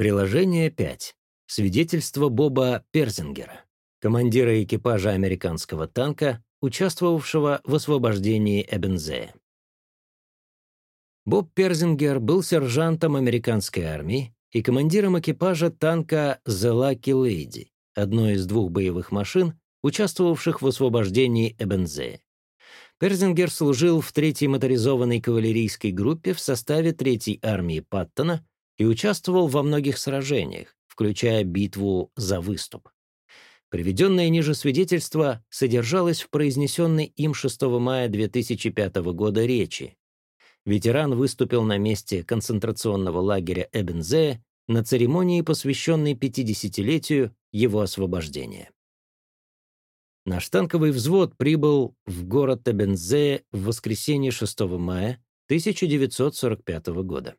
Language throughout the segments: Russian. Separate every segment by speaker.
Speaker 1: Приложение 5. Свидетельство Боба Перзингера, командира экипажа американского танка, участвовавшего в освобождении Эбензея. Боб Перзингер был сержантом американской армии и командиром экипажа танка «The Lucky Lady», одной из двух боевых машин, участвовавших в освобождении Эбензея. Перзингер служил в 3-й моторизованной кавалерийской группе в составе 3-й армии Паттона и участвовал во многих сражениях, включая битву за выступ. Приведенное ниже свидетельство содержалось в произнесенной им 6 мая 2005 года речи. Ветеран выступил на месте концентрационного лагеря Эбензея на церемонии, посвященной 50-летию его освобождения. Наш танковый взвод прибыл в город Эбензея в воскресенье 6 мая 1945 года.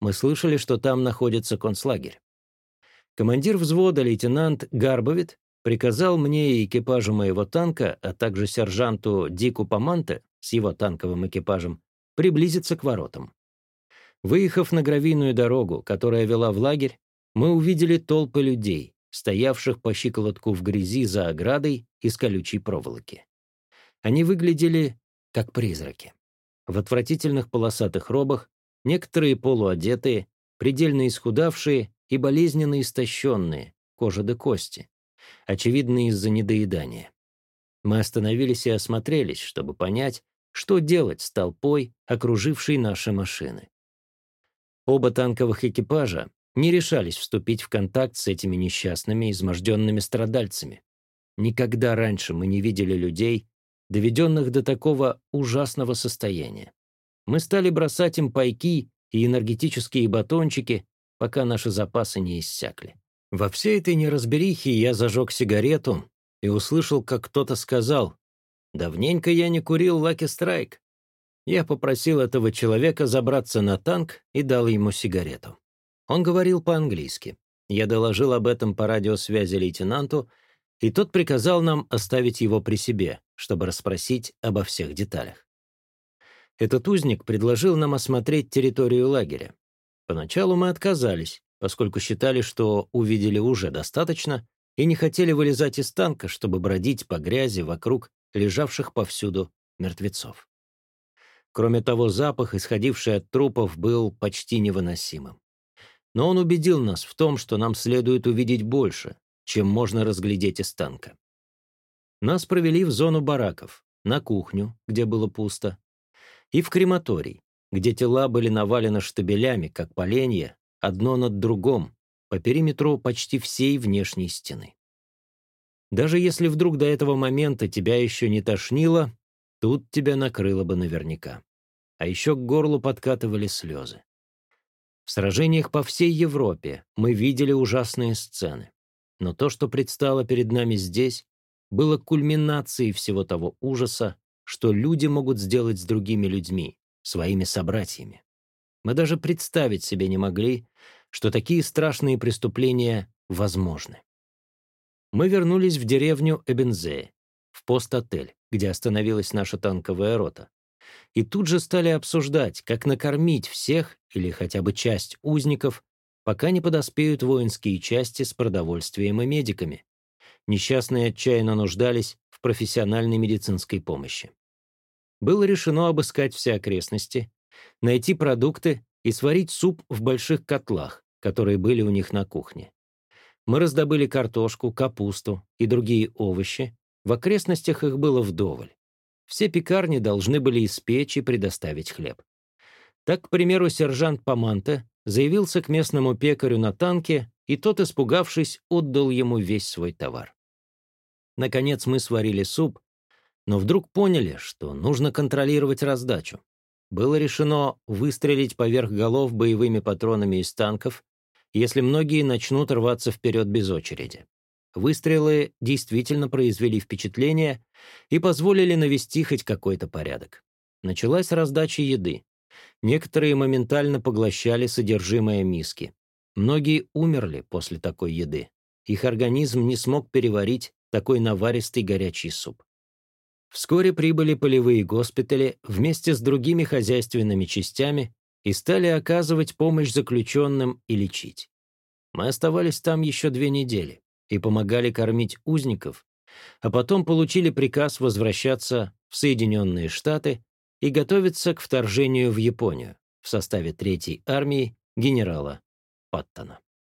Speaker 1: Мы слышали, что там находится концлагерь. Командир взвода лейтенант Гарбовит приказал мне и экипажу моего танка, а также сержанту Дику Паманте с его танковым экипажем, приблизиться к воротам. Выехав на гравийную дорогу, которая вела в лагерь, мы увидели толпы людей, стоявших по щиколотку в грязи за оградой из колючей проволоки. Они выглядели как призраки. В отвратительных полосатых робах Некоторые полуодетые, предельно исхудавшие и болезненно истощенные, кожа до кости, очевидно из-за недоедания. Мы остановились и осмотрелись, чтобы понять, что делать с толпой, окружившей наши машины. Оба танковых экипажа не решались вступить в контакт с этими несчастными, изможденными страдальцами. Никогда раньше мы не видели людей, доведенных до такого ужасного состояния. Мы стали бросать им пайки и энергетические батончики, пока наши запасы не иссякли. Во всей этой неразберихе я зажег сигарету и услышал, как кто-то сказал, «Давненько я не курил Лаки Страйк». Я попросил этого человека забраться на танк и дал ему сигарету. Он говорил по-английски. Я доложил об этом по радиосвязи лейтенанту, и тот приказал нам оставить его при себе, чтобы расспросить обо всех деталях. Этот узник предложил нам осмотреть территорию лагеря. Поначалу мы отказались, поскольку считали, что увидели уже достаточно и не хотели вылезать из танка, чтобы бродить по грязи вокруг лежавших повсюду мертвецов. Кроме того, запах, исходивший от трупов, был почти невыносимым. Но он убедил нас в том, что нам следует увидеть больше, чем можно разглядеть из танка. Нас провели в зону бараков, на кухню, где было пусто, и в крематорий, где тела были навалены штабелями, как поленья, одно над другом, по периметру почти всей внешней стены. Даже если вдруг до этого момента тебя еще не тошнило, тут тебя накрыло бы наверняка. А еще к горлу подкатывали слезы. В сражениях по всей Европе мы видели ужасные сцены. Но то, что предстало перед нами здесь, было кульминацией всего того ужаса, что люди могут сделать с другими людьми, своими собратьями. Мы даже представить себе не могли, что такие страшные преступления возможны. Мы вернулись в деревню Эбензее, в пост-отель, где остановилась наша танковая рота, и тут же стали обсуждать, как накормить всех или хотя бы часть узников, пока не подоспеют воинские части с продовольствием и медиками. Несчастные отчаянно нуждались в профессиональной медицинской помощи было решено обыскать все окрестности, найти продукты и сварить суп в больших котлах, которые были у них на кухне. Мы раздобыли картошку, капусту и другие овощи, в окрестностях их было вдоволь. Все пекарни должны были испечь и предоставить хлеб. Так, к примеру, сержант Паманте заявился к местному пекарю на танке, и тот, испугавшись, отдал ему весь свой товар. Наконец мы сварили суп, но вдруг поняли, что нужно контролировать раздачу. Было решено выстрелить поверх голов боевыми патронами из танков, если многие начнут рваться вперед без очереди. Выстрелы действительно произвели впечатление и позволили навести хоть какой-то порядок. Началась раздача еды. Некоторые моментально поглощали содержимое миски. Многие умерли после такой еды. Их организм не смог переварить такой наваристый горячий суп. Вскоре прибыли полевые госпитали вместе с другими хозяйственными частями и стали оказывать помощь заключенным и лечить. Мы оставались там еще две недели и помогали кормить узников, а потом получили приказ возвращаться в Соединенные Штаты и готовиться к вторжению в Японию в составе Третьей армии генерала Паттона.